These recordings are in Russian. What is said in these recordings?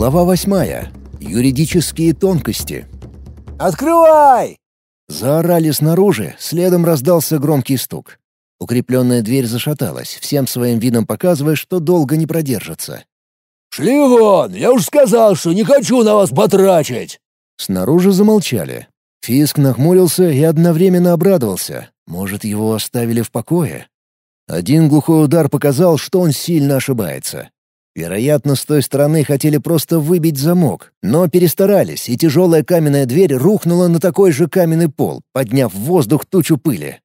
Глава восьмая. Юридические тонкости. «Открывай!» Заорали снаружи, следом раздался громкий стук. Укрепленная дверь зашаталась, всем своим видом показывая, что долго не продержится. «Шли вон! Я уж сказал, что не хочу на вас потрачить!» Снаружи замолчали. Фиск нахмурился и одновременно обрадовался. Может, его оставили в покое? Один глухой удар показал, что он сильно ошибается. Вероятно, с той стороны хотели просто выбить замок, но перестарались, и тяжелая каменная дверь рухнула на такой же каменный пол, подняв в воздух тучу пыли.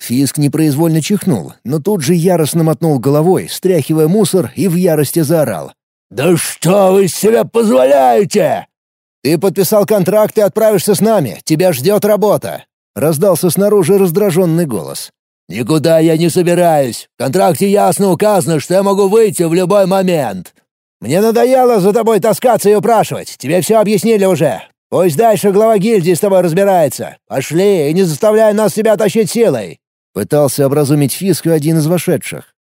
Фиск непроизвольно чихнул, но тут же яростно мотнул головой, стряхивая мусор, и в ярости заорал. «Да что вы себе позволяете?» «Ты подписал контракт и отправишься с нами. Тебя ждет работа!» Раздался снаружи раздраженный голос. «Никуда я не собираюсь. В контракте ясно указано, что я могу выйти в любой момент». «Мне надоело за тобой таскаться и упрашивать. Тебе все объяснили уже. Пусть дальше глава гильдии с тобой разбирается. Пошли и не заставляй нас себя тащить силой!» Пытался образумить Фиску один из вошедших.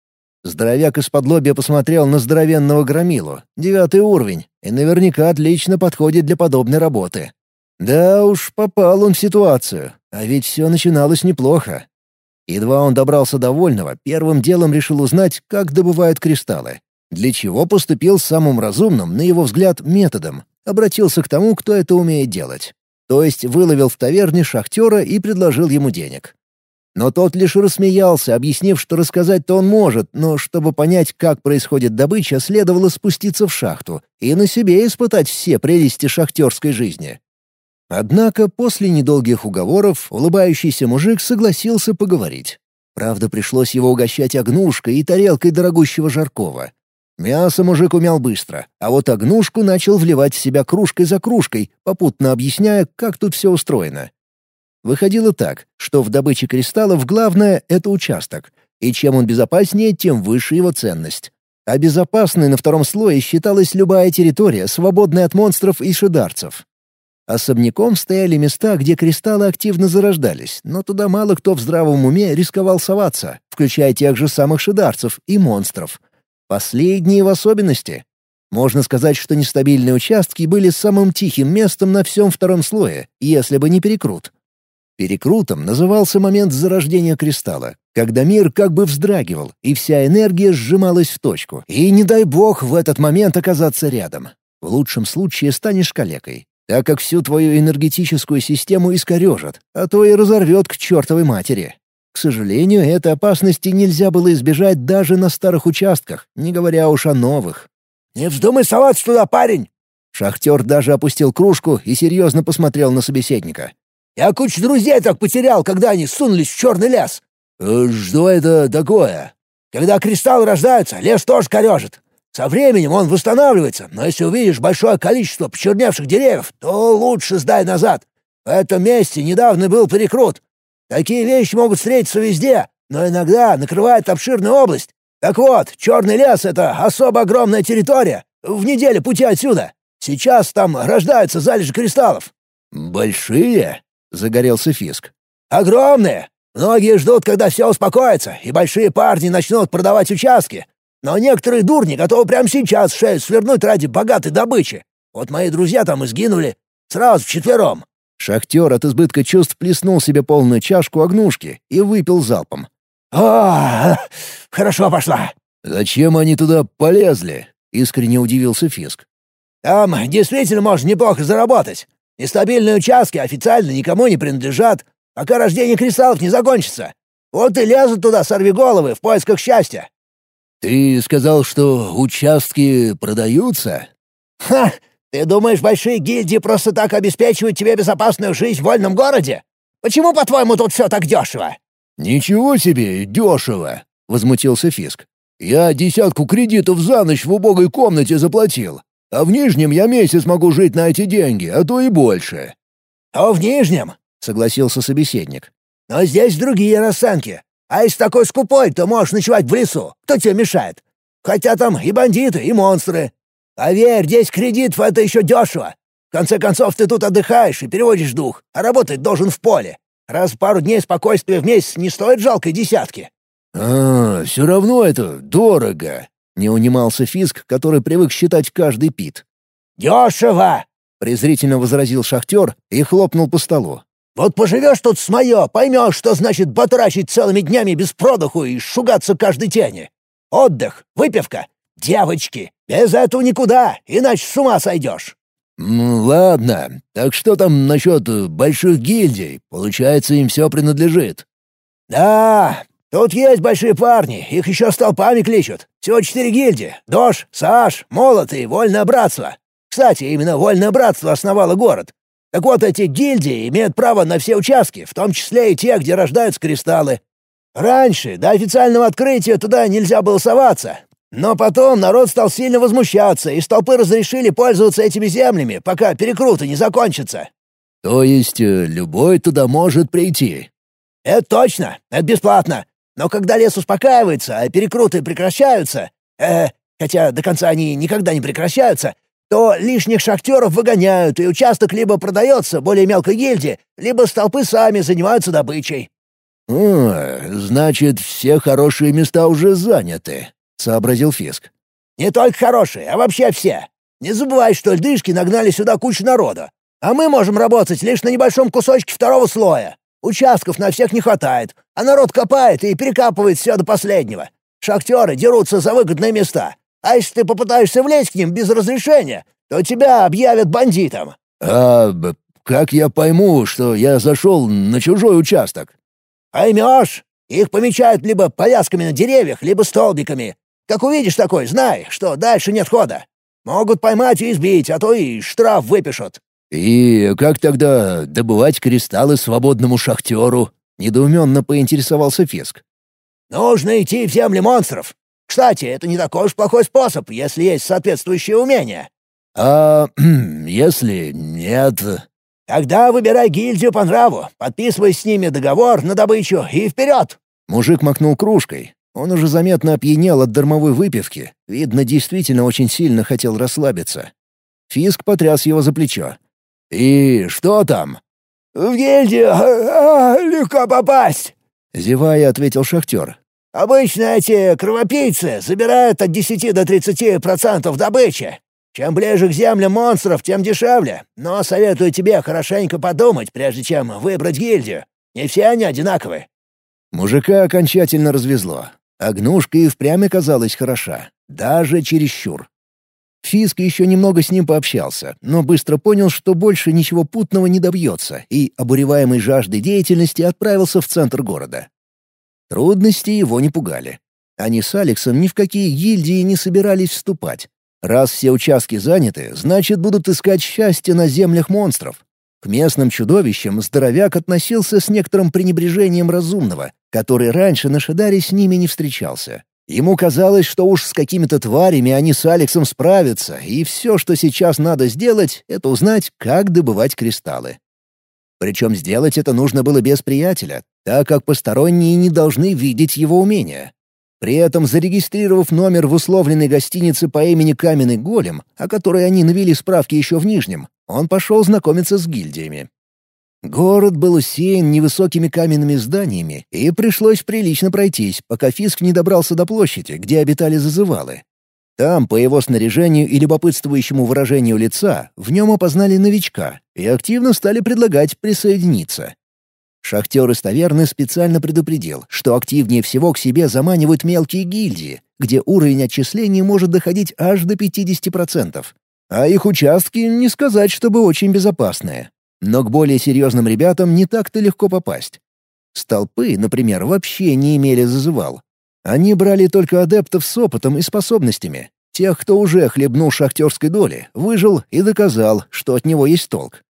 Здоровяк из-под посмотрел на здоровенного громилу, девятый уровень, и наверняка отлично подходит для подобной работы. Да уж, попал он в ситуацию, а ведь все начиналось неплохо. Едва он добрался до Вольного, первым делом решил узнать, как добывают кристаллы. Для чего поступил самым разумным, на его взгляд, методом. Обратился к тому, кто это умеет делать. То есть выловил в таверне шахтера и предложил ему денег. Но тот лишь рассмеялся, объяснив, что рассказать-то он может, но чтобы понять, как происходит добыча, следовало спуститься в шахту и на себе испытать все прелести шахтерской жизни. Однако после недолгих уговоров улыбающийся мужик согласился поговорить. Правда, пришлось его угощать огнушкой и тарелкой дорогущего жаркого. Мясо мужик умял быстро, а вот огнушку начал вливать в себя кружкой за кружкой, попутно объясняя, как тут все устроено. Выходило так, что в добыче кристаллов главное — это участок, и чем он безопаснее, тем выше его ценность. А безопасной на втором слое считалась любая территория, свободная от монстров и шидарцев. Особняком стояли места, где кристаллы активно зарождались, но туда мало кто в здравом уме рисковал соваться, включая тех же самых шидарцев и монстров. Последние в особенности. Можно сказать, что нестабильные участки были самым тихим местом на всем втором слое, если бы не перекрут. Перекрутом назывался момент зарождения кристалла, когда мир как бы вздрагивал, и вся энергия сжималась в точку. И не дай бог в этот момент оказаться рядом. В лучшем случае станешь калекой, так как всю твою энергетическую систему искорежат, а то и разорвет к чертовой матери. К сожалению, этой опасности нельзя было избежать даже на старых участках, не говоря уж о новых. «Не вздумай соваться туда, парень!» Шахтер даже опустил кружку и серьезно посмотрел на собеседника. «Я кучу друзей так потерял, когда они сунулись в черный лес». «Э, «Что это такое?» «Когда кристаллы рождаются, лес тоже корежит. Со временем он восстанавливается, но если увидишь большое количество почерневших деревьев, то лучше сдай назад. В этом месте недавно был перекрут. Такие вещи могут встретиться везде, но иногда накрывает обширную область. Так вот, Черный лес — это особо огромная территория, в неделе пути отсюда. Сейчас там рождаются залежи кристаллов». «Большие?» — загорелся Фиск. «Огромные! Многие ждут, когда все успокоится, и большие парни начнут продавать участки, но некоторые дурни готовы прямо сейчас шею свернуть ради богатой добычи. Вот мои друзья там и сгинули. Сразу вчетвером». Шахтер от избытка чувств плеснул себе полную чашку огнушки и выпил залпом. «А, хорошо пошла». «Зачем они туда полезли?» — искренне удивился Фиск. «Там действительно можно неплохо заработать. Нестабильные участки официально никому не принадлежат, пока рождение кристаллов не закончится. Вот и лезут туда сорвиголовы в поисках счастья. «Ты сказал, что участки продаются?» «Ха! Ты думаешь, большие гильдии просто так обеспечивают тебе безопасную жизнь в вольном городе? Почему, по-твоему, тут все так дешево?» «Ничего себе, дешево!» — возмутился Фиск. «Я десятку кредитов за ночь в убогой комнате заплатил, а в Нижнем я месяц могу жить на эти деньги, а то и больше». «А в Нижнем?» — согласился собеседник. «Но здесь другие расценки. А если такой скупой, то можешь ночевать в лесу. Кто тебе мешает? Хотя там и бандиты, и монстры. Поверь, здесь кредитов это еще дешево. В конце концов, ты тут отдыхаешь и переводишь дух, а работать должен в поле. Раз пару дней спокойствия в месяц не стоит жалкой десятки». «А, все равно это дорого», Не унимался Фиск, который привык считать каждый пит. «Дешево!» — презрительно возразил шахтер и хлопнул по столу. «Вот поживешь тут с мое, поймешь, что значит батрачить целыми днями без продуху и шугаться каждой тени. Отдых, выпивка, девочки. Без этого никуда, иначе с ума сойдешь». «Ну ладно, так что там насчет больших гильдий? Получается, им все принадлежит?» «Да, тут есть большие парни, их еще столпами кличут. Всего четыре гильдии — Дож, Саш, Молот и Вольное Братство. Кстати, именно Вольное Братство основало город. Так вот, эти гильдии имеют право на все участки, в том числе и те, где рождаются кристаллы. Раньше, до официального открытия, туда нельзя было соваться. Но потом народ стал сильно возмущаться, и столпы разрешили пользоваться этими землями, пока перекруты не закончатся. То есть э, любой туда может прийти? Это точно, это бесплатно. Но когда лес успокаивается, а перекруты прекращаются, э, хотя до конца они никогда не прекращаются, то лишних шахтеров выгоняют, и участок либо продается более мелкой гильдии, либо столпы сами занимаются добычей. «А, значит, все хорошие места уже заняты», — сообразил Фиск. «Не только хорошие, а вообще все. Не забывай, что льдышки нагнали сюда кучу народа, а мы можем работать лишь на небольшом кусочке второго слоя. Участков на всех не хватает, а народ копает и перекапывает все до последнего. Шахтеры дерутся за выгодные места, а если ты попытаешься влезть к ним без разрешения, то тебя объявят бандитом». «А как я пойму, что я зашел на чужой участок?» «Поймешь. Их помечают либо повязками на деревьях, либо столбиками. Как увидишь такой, знай, что дальше нет хода. Могут поймать и избить, а то и штраф выпишут». «И как тогда добывать кристаллы свободному шахтеру?» — недоуменно поинтересовался Фиск. «Нужно идти в земли монстров. Кстати, это не такой уж плохой способ, если есть соответствующие умения». «А если нет?» «Тогда выбирай гильдию по нраву, подписывай с ними договор на добычу и вперед!» Мужик макнул кружкой. Он уже заметно опьянел от дармовой выпивки. Видно, действительно очень сильно хотел расслабиться. Фиск потряс его за плечо. «И что там?» «В гильдию а, а, легко попасть», — зевая ответил шахтер. «Обычно эти кровопийцы забирают от 10 до 30 процентов добычи. Чем ближе к землям монстров, тем дешевле. Но советую тебе хорошенько подумать, прежде чем выбрать гильдию. Не все они одинаковы». Мужика окончательно развезло. Огнушка и впрямь оказалась хороша. Даже чересчур. Фиск еще немного с ним пообщался, но быстро понял, что больше ничего путного не добьется, и, обуреваемый жаждой деятельности, отправился в центр города. Трудности его не пугали. Они с Алексом ни в какие гильдии не собирались вступать. Раз все участки заняты, значит, будут искать счастье на землях монстров. К местным чудовищам здоровяк относился с некоторым пренебрежением разумного, который раньше на Шадаре с ними не встречался. Ему казалось, что уж с какими-то тварями они с Алексом справятся, и все, что сейчас надо сделать, это узнать, как добывать кристаллы. Причем сделать это нужно было без приятеля, так как посторонние не должны видеть его умения. При этом, зарегистрировав номер в условленной гостинице по имени Каменный Голем, о которой они навели справки еще в Нижнем, он пошел знакомиться с гильдиями. Город был усеян невысокими каменными зданиями, и пришлось прилично пройтись, пока Фиск не добрался до площади, где обитали зазывалы. Там, по его снаряжению и любопытствующему выражению лица, в нем опознали новичка и активно стали предлагать присоединиться. Шахтер из таверны специально предупредил, что активнее всего к себе заманивают мелкие гильдии, где уровень отчислений может доходить аж до 50%. А их участки не сказать, чтобы очень безопасные. Но к более серьезным ребятам не так-то легко попасть. Столпы, например, вообще не имели зазывал. Они брали только адептов с опытом и способностями. Тех, кто уже хлебнул шахтерской доли, выжил и доказал, что от него есть толк.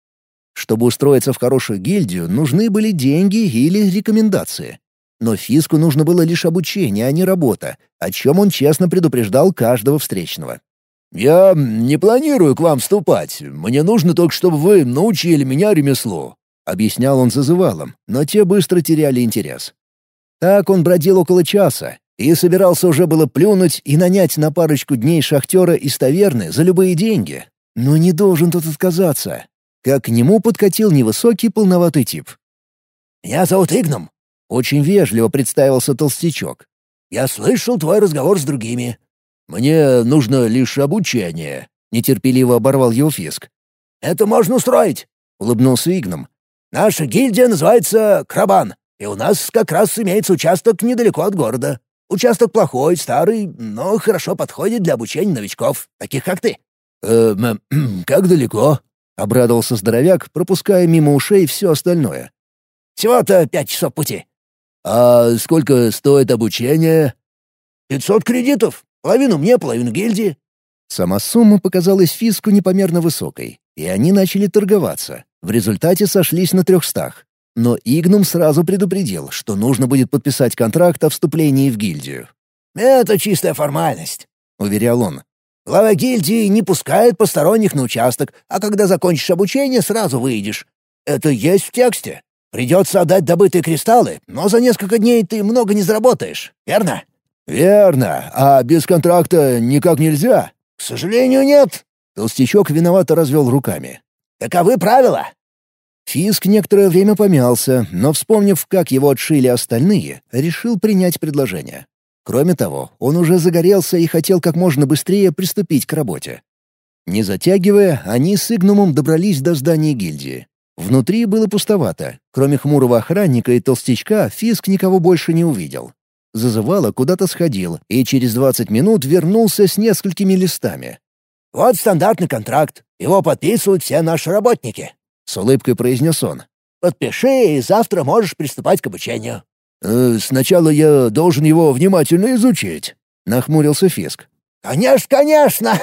Чтобы устроиться в хорошую гильдию, нужны были деньги или рекомендации. Но Фиску нужно было лишь обучение, а не работа, о чем он честно предупреждал каждого встречного. «Я не планирую к вам вступать. Мне нужно только, чтобы вы научили меня ремеслу», — объяснял он зазывалом, но те быстро теряли интерес. Так он бродил около часа и собирался уже было плюнуть и нанять на парочку дней шахтера из таверны за любые деньги. Но не должен тут отказаться. Как к нему подкатил невысокий полноватый тип. «Меня зовут Игном», — очень вежливо представился толстячок. «Я слышал твой разговор с другими. «Мне нужно лишь обучение», — нетерпеливо оборвал его Фиск. «Это можно устроить», — улыбнулся Игном. «Наша гильдия называется Крабан, и у нас как раз имеется участок недалеко от города. Участок плохой, старый, но хорошо подходит для обучения новичков, таких как ты». «Эм, как далеко?» — обрадовался здоровяк, пропуская мимо ушей все остальное. «Всего-то пять часов пути». «А сколько стоит обучение?» «Пятьсот кредитов. Половину мне, половину гильдии». Сама сумма показалась Фиску непомерно высокой, и они начали торговаться. В результате сошлись на трехстах. Но Игнум сразу предупредил, что нужно будет подписать контракт о вступлении в гильдию. «Это чистая формальность», — уверял он. «Глава гильдии не пускает посторонних на участок, а когда закончишь обучение, сразу выйдешь. Это есть в тексте. Придется отдать добытые кристаллы, но за несколько дней ты много не заработаешь, верно?» «Верно. А без контракта никак нельзя?» «К сожалению, нет». Толстячок виновато развел руками. «Таковы правила». Фиск некоторое время помялся, но, вспомнив, как его отшили остальные, решил принять предложение. Кроме того, он уже загорелся и хотел как можно быстрее приступить к работе. Не затягивая, они с Игнумом добрались до здания гильдии. Внутри было пустовато. Кроме хмурого охранника и толстячка, Фиск никого больше не увидел. Зазывало куда-то сходил и через 20 минут вернулся с несколькими листами. «Вот стандартный контракт. Его подписывают все наши работники», — с улыбкой произнес он. «Подпиши, и завтра можешь приступать к обучению». «Э, «Сначала я должен его внимательно изучить», — нахмурился Фиск. «Конечно, конечно!»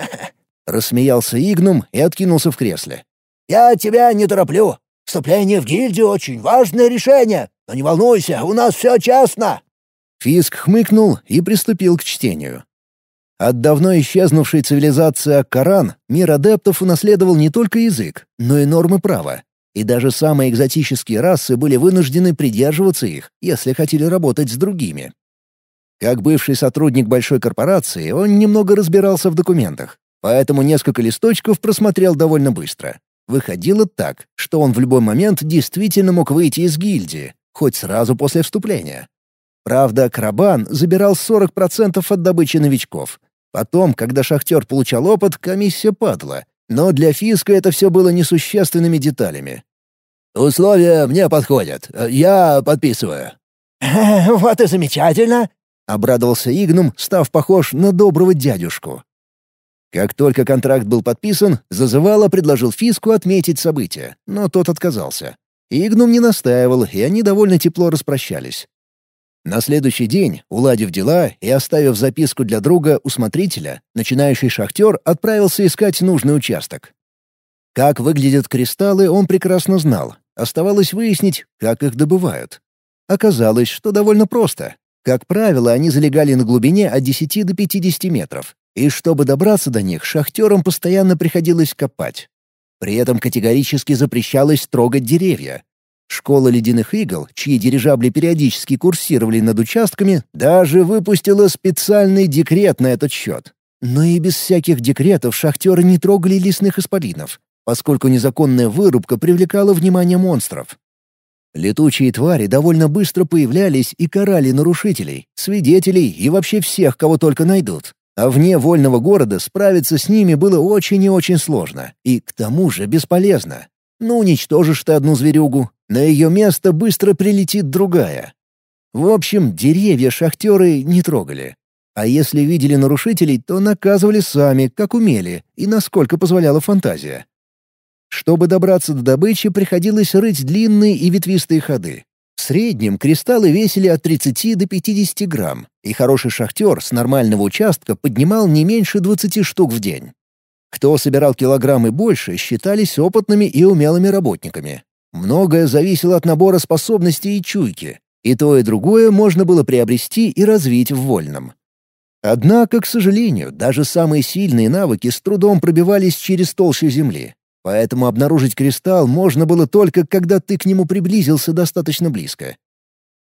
— рассмеялся Игнум и откинулся в кресле. «Я тебя не тороплю. Вступление в гильдию — очень важное решение. Но не волнуйся, у нас все честно». Фиск хмыкнул и приступил к чтению. От давно исчезнувшей цивилизации Аккаран мир адептов унаследовал не только язык, но и нормы права. И даже самые экзотические расы были вынуждены придерживаться их, если хотели работать с другими. Как бывший сотрудник большой корпорации, он немного разбирался в документах, поэтому несколько листочков просмотрел довольно быстро. Выходило так, что он в любой момент действительно мог выйти из гильдии, хоть сразу после вступления. Правда, Крабан забирал 40% от добычи новичков. Потом, когда шахтер получал опыт, комиссия падала. Но для Фиска это все было несущественными деталями. «Условия мне подходят. Я подписываю». «Вот и замечательно!» — обрадовался Игнум, став похож на доброго дядюшку. Как только контракт был подписан, Зазывало предложил Фиску отметить событие, но тот отказался. Игнум не настаивал, и они довольно тепло распрощались. На следующий день, уладив дела и оставив записку для друга у смотрителя, начинающий шахтер отправился искать нужный участок. Как выглядят кристаллы, он прекрасно знал. Оставалось выяснить, как их добывают. Оказалось, что довольно просто. Как правило, они залегали на глубине от 10 до 50 метров, и чтобы добраться до них, шахтерам постоянно приходилось копать. При этом категорически запрещалось трогать деревья, Школа ледяных игл, чьи дирижабли периодически курсировали над участками, даже выпустила специальный декрет на этот счет. Но и без всяких декретов шахтеры не трогали лесных исполинов, поскольку незаконная вырубка привлекала внимание монстров. Летучие твари довольно быстро появлялись и карали нарушителей, свидетелей и вообще всех, кого только найдут. А вне вольного города справиться с ними было очень и очень сложно, и к тому же бесполезно. Ну, уничтожишь ты одну зверюгу, на ее место быстро прилетит другая. В общем, деревья шахтеры не трогали. А если видели нарушителей, то наказывали сами, как умели, и насколько позволяла фантазия. Чтобы добраться до добычи, приходилось рыть длинные и ветвистые ходы. В среднем кристаллы весили от 30 до 50 грамм, и хороший шахтер с нормального участка поднимал не меньше 20 штук в день. Кто собирал килограммы больше, считались опытными и умелыми работниками. Многое зависело от набора способностей и чуйки, и то и другое можно было приобрести и развить в вольном. Однако, к сожалению, даже самые сильные навыки с трудом пробивались через толщу земли. Поэтому обнаружить кристалл можно было только, когда ты к нему приблизился достаточно близко.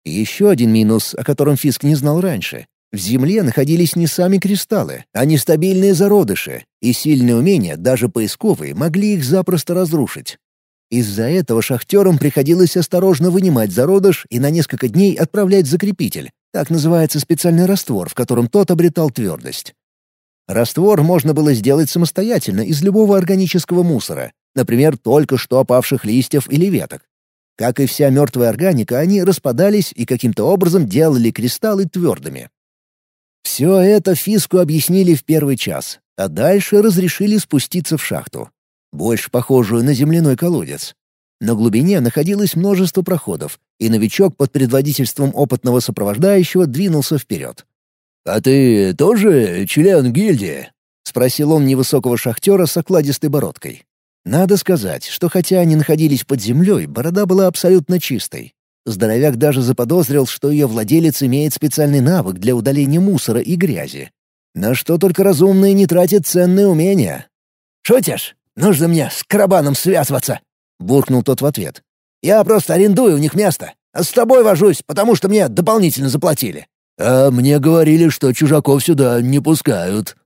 Еще один минус, о котором Фиск не знал раньше. В Земле находились не сами кристаллы, а нестабильные зародыши, и сильные умения, даже поисковые, могли их запросто разрушить. Из-за этого шахтерам приходилось осторожно вынимать зародыш и на несколько дней отправлять закрепитель, Так называется специальный раствор, в котором тот обретал твердость. Раствор можно было сделать самостоятельно из любого органического мусора, например, только что опавших листьев или веток. Как и вся мертвая органика, они распадались и каким-то образом делали кристаллы твердыми. Все это Фиску объяснили в первый час, а дальше разрешили спуститься в шахту, больше похожую на земляной колодец. На глубине находилось множество проходов, и новичок под предводительством опытного сопровождающего двинулся вперед. «А ты тоже член гильдии?» — спросил он невысокого шахтера с окладистой бородкой. Надо сказать, что хотя они находились под землей, борода была абсолютно чистой. Здоровяк даже заподозрил, что ее владелец имеет специальный навык для удаления мусора и грязи. На что только разумные не тратят ценные умения. «Шутишь? Нужно мне с карабаном связываться!» — буркнул тот в ответ. «Я просто арендую у них место, а с тобой вожусь, потому что мне дополнительно заплатили. «А мне говорили, что чужаков сюда не пускают».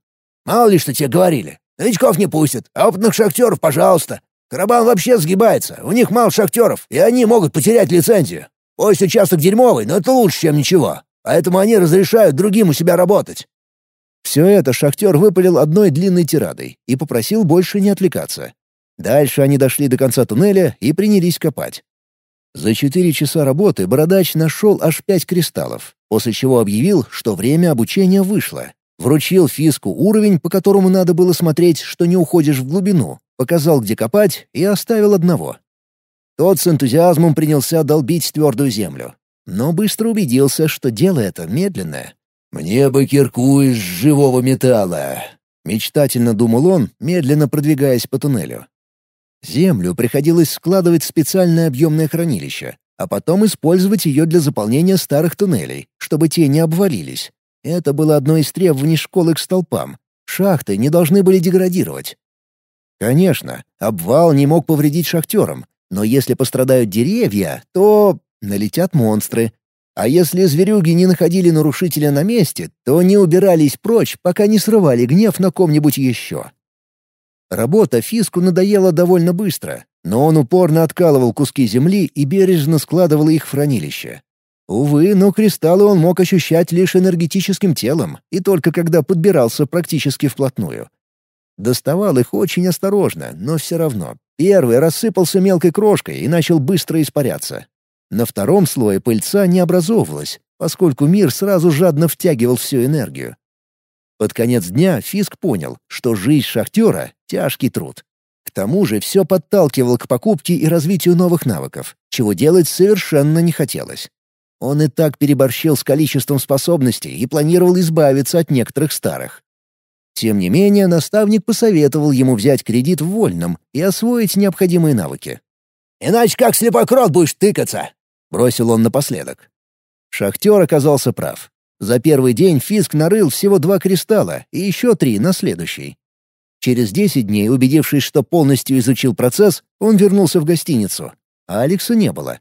«Мало ли что тебе говорили. Новичков не пустят, а опытных шахтеров — пожалуйста. Карабан вообще сгибается, у них мало шахтеров, и они могут потерять лицензию. Пусть участок дерьмовый, но это лучше, чем ничего. Поэтому они разрешают другим у себя работать». Все это шахтер выпалил одной длинной тирадой и попросил больше не отвлекаться. Дальше они дошли до конца туннеля и принялись копать. За четыре часа работы Бородач нашел аж пять кристаллов, после чего объявил, что время обучения вышло. Вручил Фиску уровень, по которому надо было смотреть, что не уходишь в глубину, показал, где копать, и оставил одного. Тот с энтузиазмом принялся долбить твердую землю. Но быстро убедился, что дело это медленное. «Мне бы кирку из живого металла», — мечтательно думал он, медленно продвигаясь по туннелю. Землю приходилось складывать в специальное объемное хранилище, а потом использовать ее для заполнения старых туннелей, чтобы те не обвалились. Это было одно из требований школы к столпам. Шахты не должны были деградировать. Конечно, обвал не мог повредить шахтерам, но если пострадают деревья, то налетят монстры. А если зверюги не находили нарушителя на месте, то не убирались прочь, пока не срывали гнев на ком-нибудь еще. Работа Фиску надоела довольно быстро, но он упорно откалывал куски земли и бережно складывал их в хранилище. Увы, но кристаллы он мог ощущать лишь энергетическим телом, и только когда подбирался практически вплотную. Доставал их очень осторожно, но все равно. Первый рассыпался мелкой крошкой и начал быстро испаряться. На втором слое пыльца не образовывалось, поскольку мир сразу жадно втягивал всю энергию. Под конец дня Фиск понял, что жизнь шахтера — тяжкий труд. К тому же все подталкивало к покупке и развитию новых навыков, чего делать совершенно не хотелось. Он и так переборщил с количеством способностей и планировал избавиться от некоторых старых. Тем не менее, наставник посоветовал ему взять кредит в вольном и освоить необходимые навыки. «Иначе как слепой крот будешь тыкаться!» — бросил он напоследок. Шахтер оказался прав. За первый день Фиск нарыл всего два кристалла и еще три на следующий. Через десять дней, убедившись, что полностью изучил процесс, он вернулся в гостиницу. А Алекса не было.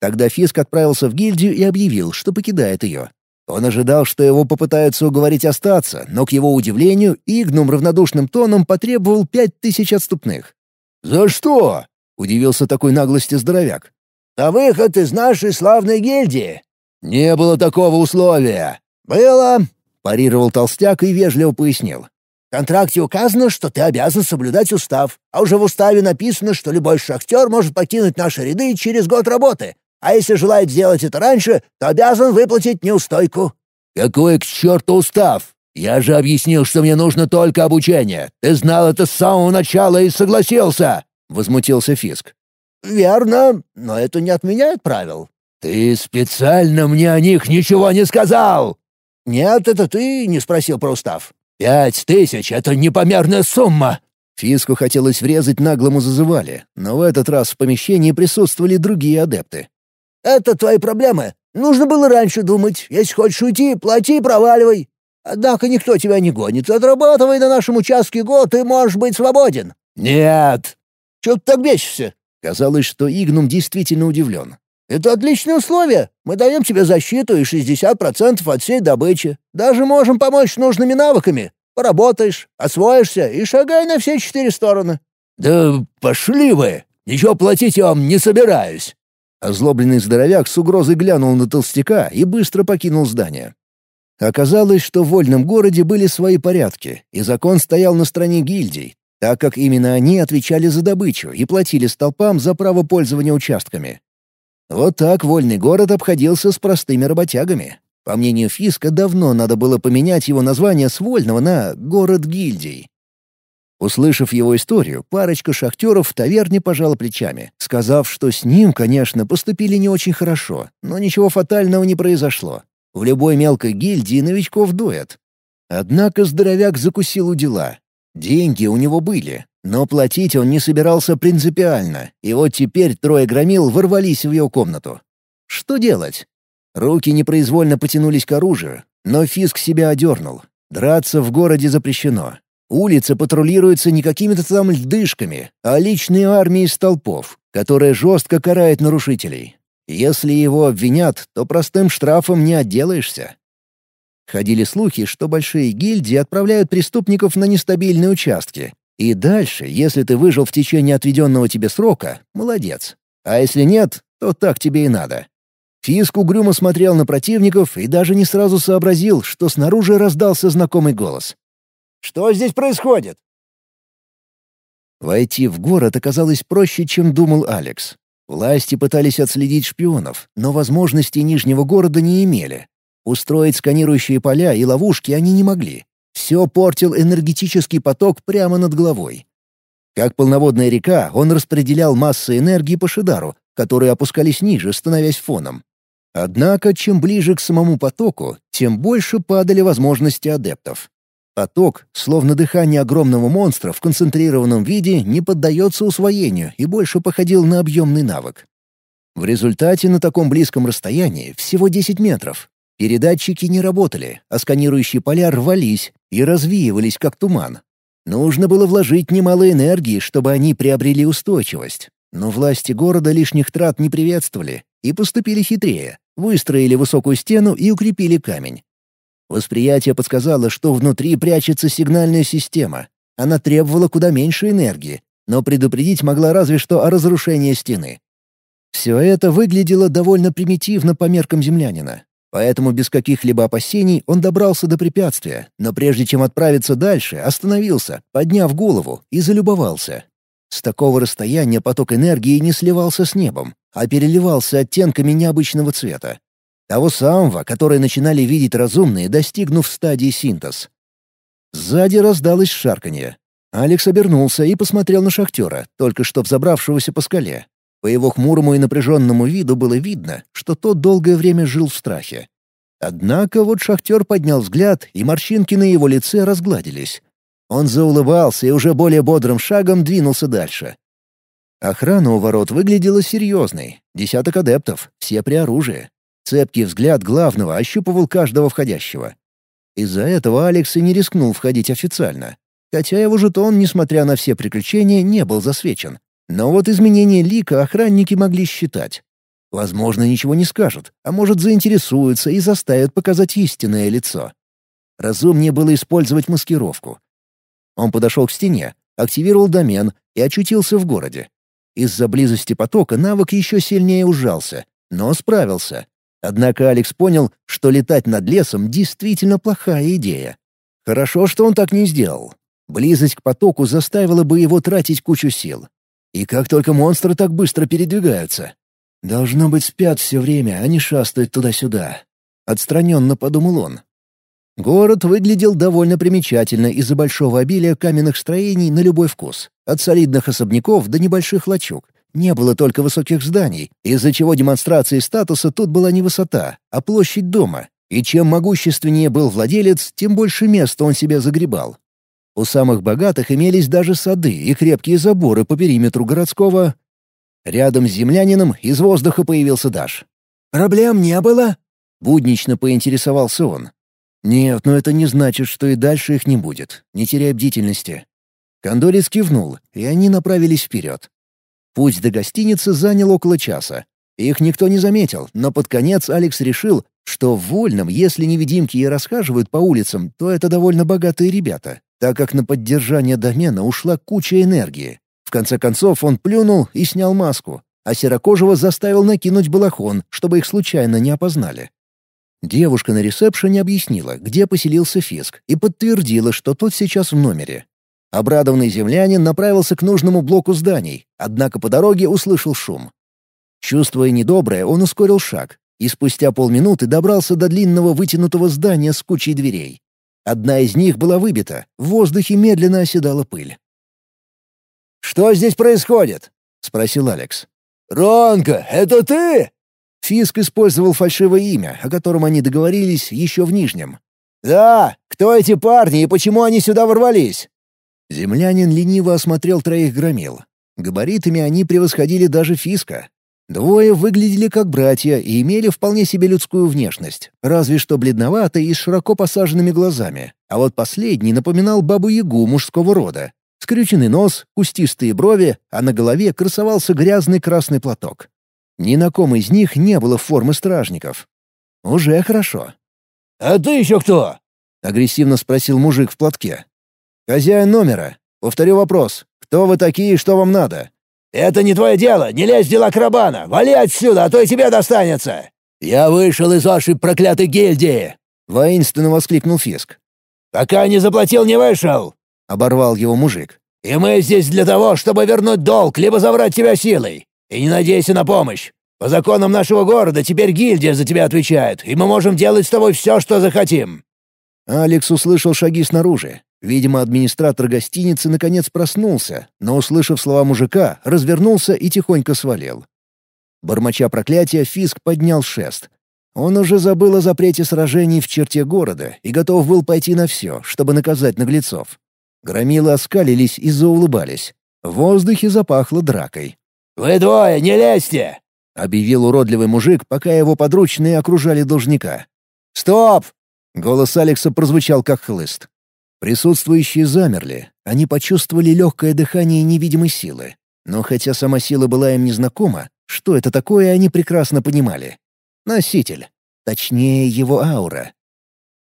Тогда Фиск отправился в гильдию и объявил, что покидает ее. Он ожидал, что его попытаются уговорить остаться, но, к его удивлению, Игнум равнодушным тоном потребовал пять тысяч отступных. «За что?» — удивился такой наглости здоровяк. «На выход из нашей славной гильдии». «Не было такого условия». «Было», — парировал толстяк и вежливо пояснил. В контракте указано, что ты обязан соблюдать устав, а уже в уставе написано, что любой шахтер может покинуть наши ряды через год работы, а если желает сделать это раньше, то обязан выплатить неустойку». «Какой к черту устав? Я же объяснил, что мне нужно только обучение. Ты знал это с самого начала и согласился!» — возмутился Фиск. «Верно, но это не отменяет правил». «Ты специально мне о них ничего не сказал!» «Нет, это ты не спросил про устав». «Пять тысяч — это непомерная сумма!» Фиску хотелось врезать наглому зазывали, но в этот раз в помещении присутствовали другие адепты. «Это твои проблемы. Нужно было раньше думать. Если хочешь уйти, плати и проваливай. Однако никто тебя не гонит. Отрабатывай на нашем участке год, и можешь быть свободен». «Нет!» «Чего ты так бесишься?» Казалось, что Игнум действительно удивлен. Это отличные условия. Мы даем тебе защиту и 60% от всей добычи. Даже можем помочь нужными навыками. Поработаешь, освоишься и шагай на все четыре стороны». «Да пошли вы! Ничего платить я вам не собираюсь!» Озлобленный здоровяк с угрозой глянул на толстяка и быстро покинул здание. Оказалось, что в вольном городе были свои порядки, и закон стоял на стороне гильдий, так как именно они отвечали за добычу и платили столпам за право пользования участками. Вот так вольный город обходился с простыми работягами. По мнению Фиска, давно надо было поменять его название с вольного на «город гильдий». Услышав его историю, парочка шахтеров в таверне пожала плечами, сказав, что с ним, конечно, поступили не очень хорошо, но ничего фатального не произошло. В любой мелкой гильдии новичков дует. Однако здоровяк закусил у дела. Деньги у него были, но платить он не собирался принципиально, и вот теперь трое громил ворвались в его комнату. Что делать? Руки непроизвольно потянулись к оружию, но Фиск себя одернул. Драться в городе запрещено. Улица патрулируется не какими-то там льдышками, а личной армией столпов, которая жестко карает нарушителей. Если его обвинят, то простым штрафом не отделаешься. Ходили слухи, что большие гильдии отправляют преступников на нестабильные участки. И дальше, если ты выжил в течение отведенного тебе срока, молодец. А если нет, то так тебе и надо. Фиск угрюмо смотрел на противников и даже не сразу сообразил, что снаружи раздался знакомый голос. «Что здесь происходит?» Войти в город оказалось проще, чем думал Алекс. Власти пытались отследить шпионов, но возможностей Нижнего города не имели. Устроить сканирующие поля и ловушки они не могли. Все портил энергетический поток прямо над головой. Как полноводная река, он распределял массы энергии по Шидару, которые опускались ниже, становясь фоном. Однако, чем ближе к самому потоку, тем больше падали возможности адептов. Поток, словно дыхание огромного монстра в концентрированном виде, не поддается усвоению и больше походил на объемный навык. В результате на таком близком расстоянии всего 10 метров. Передатчики не работали, а сканирующие поля рвались и развеивались, как туман. Нужно было вложить немало энергии, чтобы они приобрели устойчивость. Но власти города лишних трат не приветствовали и поступили хитрее, выстроили высокую стену и укрепили камень. Восприятие подсказало, что внутри прячется сигнальная система. Она требовала куда меньше энергии, но предупредить могла разве что о разрушении стены. Все это выглядело довольно примитивно по меркам землянина. Поэтому без каких-либо опасений он добрался до препятствия, но прежде чем отправиться дальше, остановился, подняв голову и залюбовался. С такого расстояния поток энергии не сливался с небом, а переливался оттенками необычного цвета. Того самого, который начинали видеть разумные, достигнув стадии синтез. Сзади раздалось шарканье. Алекс обернулся и посмотрел на шахтера, только что взобравшегося по скале. По его хмурому и напряженному виду было видно, что тот долгое время жил в страхе. Однако вот шахтер поднял взгляд, и морщинки на его лице разгладились. Он заулыбался и уже более бодрым шагом двинулся дальше. Охрана у ворот выглядела серьезной. Десяток адептов, все при оружии. Цепкий взгляд главного ощупывал каждого входящего. Из-за этого Алекс и не рискнул входить официально. Хотя его жетон, несмотря на все приключения, не был засвечен. Но вот изменение лика охранники могли считать. Возможно, ничего не скажут, а может, заинтересуются и заставят показать истинное лицо. Разумнее было использовать маскировку. Он подошел к стене, активировал домен и очутился в городе. Из-за близости потока навык еще сильнее ужался, но справился. Однако Алекс понял, что летать над лесом действительно плохая идея. Хорошо, что он так не сделал. Близость к потоку заставила бы его тратить кучу сил. И как только монстры так быстро передвигаются? Должно быть, спят все время, а не шастают туда-сюда. Отстраненно подумал он. Город выглядел довольно примечательно из-за большого обилия каменных строений на любой вкус. От солидных особняков до небольших лачуг. Не было только высоких зданий, из-за чего демонстрацией статуса тут была не высота, а площадь дома. И чем могущественнее был владелец, тем больше места он себе загребал. У самых богатых имелись даже сады и крепкие заборы по периметру городского. Рядом с землянином из воздуха появился Даш. «Проблем не было?» — буднично поинтересовался он. «Нет, но это не значит, что и дальше их не будет. Не теряй бдительности». Кондорец кивнул, и они направились вперед. Путь до гостиницы занял около часа. Их никто не заметил, но под конец Алекс решил, что в Вольном, если невидимки и расхаживают по улицам, то это довольно богатые ребята, так как на поддержание домена ушла куча энергии. В конце концов он плюнул и снял маску. а Серокожего заставил накинуть балахон, чтобы их случайно не опознали. Девушка на ресепшене объяснила, где поселился Фиск, и подтвердила, что тот сейчас в номере. Обрадованный землянин направился к нужному блоку зданий, однако по дороге услышал шум. Чувствуя недоброе, он ускорил шаг и спустя полминуты добрался до длинного вытянутого здания с кучей дверей. Одна из них была выбита, в воздухе медленно оседала пыль. «Что здесь происходит?» — спросил Алекс. «Ронка, это ты?» Фиск использовал фальшивое имя, о котором они договорились еще в Нижнем. «Да, кто эти парни и почему они сюда ворвались?» Землянин лениво осмотрел троих громил. Габаритами они превосходили даже Фиска. Двое выглядели как братья и имели вполне себе людскую внешность, разве что бледноватые и с широко посаженными глазами. А вот последний напоминал бабу-ягу мужского рода. Скрюченный нос, кустистые брови, а на голове красовался грязный красный платок. Ни на ком из них не было формы стражников. Уже хорошо. «А ты еще кто?» — агрессивно спросил мужик в платке. «Хозяин номера. Повторю вопрос. Кто вы такие и что вам надо?» «Это не твое дело! Не лезь в дела Крабана! Вали отсюда, а то и тебе достанется!» «Я вышел из вашей проклятой гильдии!» — воинственно воскликнул Фиск. «Пока не заплатил, не вышел!» — оборвал его мужик. «И мы здесь для того, чтобы вернуть долг, либо забрать тебя силой. И не надейся на помощь. По законам нашего города теперь гильдия за тебя отвечает, и мы можем делать с тобой все, что захотим». Алекс услышал шаги снаружи. Видимо, администратор гостиницы наконец проснулся, но, услышав слова мужика, развернулся и тихонько свалил. Бормоча проклятия, Фиск поднял шест. Он уже забыл о запрете сражений в черте города и готов был пойти на все, чтобы наказать наглецов. Громилы оскалились и заулыбались. В воздухе запахло дракой. «Вы двое, не лезьте!» — объявил уродливый мужик, пока его подручные окружали должника. «Стоп!» — голос Алекса прозвучал как хлыст. Присутствующие замерли. Они почувствовали легкое дыхание невидимой силы. Но хотя сама сила была им незнакома, что это такое, они прекрасно понимали. Носитель. Точнее, его аура.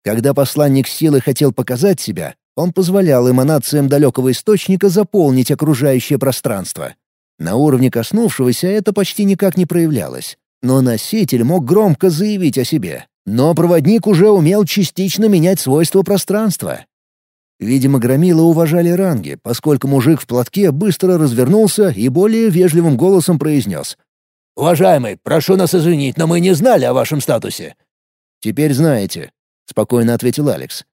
Когда посланник силы хотел показать себя, он позволял эманациям далекого источника заполнить окружающее пространство. На уровне коснувшегося это почти никак не проявлялось. Но носитель мог громко заявить о себе. Но проводник уже умел частично менять свойства пространства. Видимо, громила уважали ранги, поскольку мужик в платке быстро развернулся и более вежливым голосом произнес. «Уважаемый, прошу нас извинить, но мы не знали о вашем статусе». «Теперь знаете», — спокойно ответил Алекс.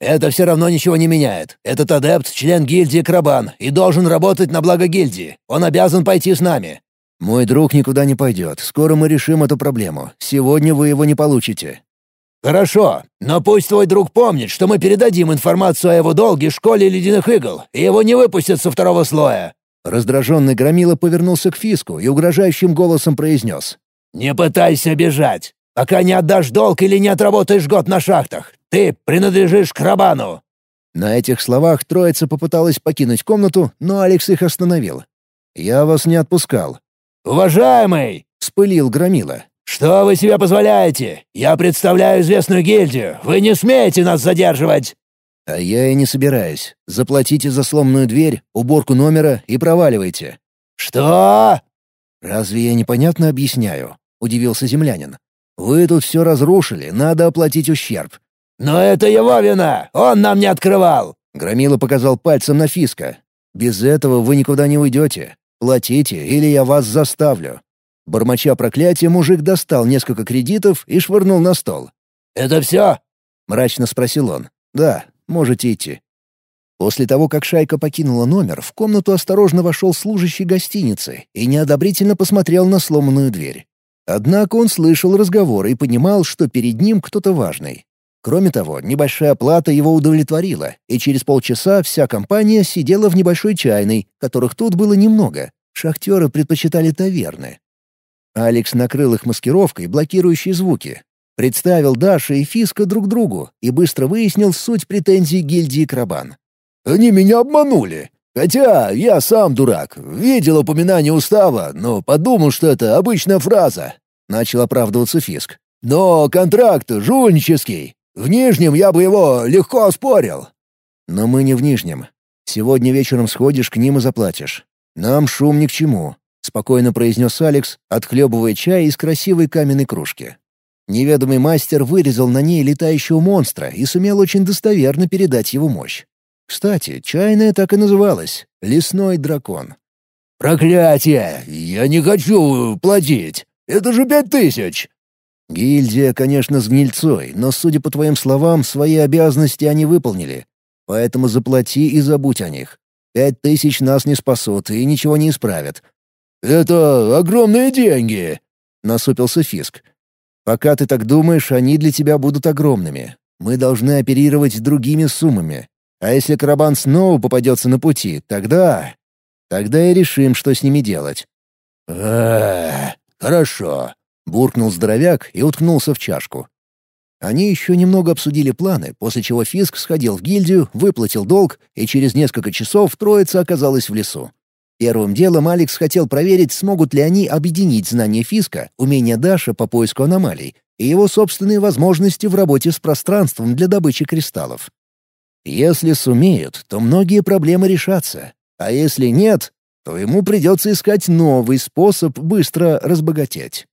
«Это все равно ничего не меняет. Этот адепт — член гильдии Крабан и должен работать на благо гильдии. Он обязан пойти с нами». «Мой друг никуда не пойдет. Скоро мы решим эту проблему. Сегодня вы его не получите». «Хорошо, но пусть твой друг помнит, что мы передадим информацию о его долге школе ледяных игл, и его не выпустят со второго слоя». Раздраженный Громила повернулся к Фиску и угрожающим голосом произнес. «Не пытайся бежать. Пока не отдашь долг или не отработаешь год на шахтах, ты принадлежишь к Рабану!» На этих словах троица попыталась покинуть комнату, но Алекс их остановил. «Я вас не отпускал». «Уважаемый!» — вспылил Громила. «Что вы себе позволяете? Я представляю известную гильдию. Вы не смеете нас задерживать!» «А я и не собираюсь. Заплатите за сломанную дверь, уборку номера и проваливайте». «Что?» «Разве я непонятно объясняю?» — удивился землянин. Вы тут все разрушили, надо оплатить ущерб». «Но это его вина! Он нам не открывал!» Громила показал пальцем на Фиска. «Без этого вы никуда не уйдете. Платите, или я вас заставлю». Бормоча проклятие, мужик достал несколько кредитов и швырнул на стол. «Это все?» — мрачно спросил он. «Да, можете идти». После того, как шайка покинула номер, в комнату осторожно вошел служащий гостиницы и неодобрительно посмотрел на сломанную дверь. Однако он слышал разговор и понимал, что перед ним кто-то важный. Кроме того, небольшая плата его удовлетворила, и через полчаса вся компания сидела в небольшой чайной, которых тут было немного. Шахтеры предпочитали таверны. Алекс накрыл их маскировкой, блокирующей звуки. Представил Даша и Фиска друг другу и быстро выяснил суть претензий гильдии Крабан. «Они меня обманули. Хотя я сам дурак, видел упоминание устава, но подумал, что это обычная фраза. Начал оправдываться Фиск. Но контракт жульнический. В Нижнем я бы его легко оспорил. Но мы не в Нижнем. Сегодня вечером сходишь к ним и заплатишь. Нам шум ни к чему. Спокойно произнес Алекс, отхлебывая чай из красивой каменной кружки. Неведомый мастер вырезал на ней летающего монстра и сумел очень достоверно передать его мощь. Кстати, чайная так и называлась — «Лесной дракон». «Проклятие! Я не хочу платить! Это же пять тысяч!» «Гильдия, конечно, с гнильцой, но, судя по твоим словам, свои обязанности они выполнили. Поэтому заплати и забудь о них. Пять тысяч нас не спасут и ничего не исправят». «Это огромные деньги!» — насупился Фиск. «Пока ты так думаешь, они для тебя будут огромными. Мы должны оперировать другими суммами. А если карабан снова попадется на пути, тогда... Тогда и решим, что с ними делать». «А, хорошо», — буркнул здоровяк и уткнулся в чашку. Они еще немного обсудили планы, после чего Фиск сходил в гильдию, выплатил долг, и через несколько часов троица оказалась в лесу. Первым делом Алекс хотел проверить, смогут ли они объединить знания Фиска, умения Даша по поиску аномалий и его собственные возможности в работе с пространством для добычи кристаллов. Если сумеют, то многие проблемы решатся, а если нет, то ему придется искать новый способ быстро разбогатеть.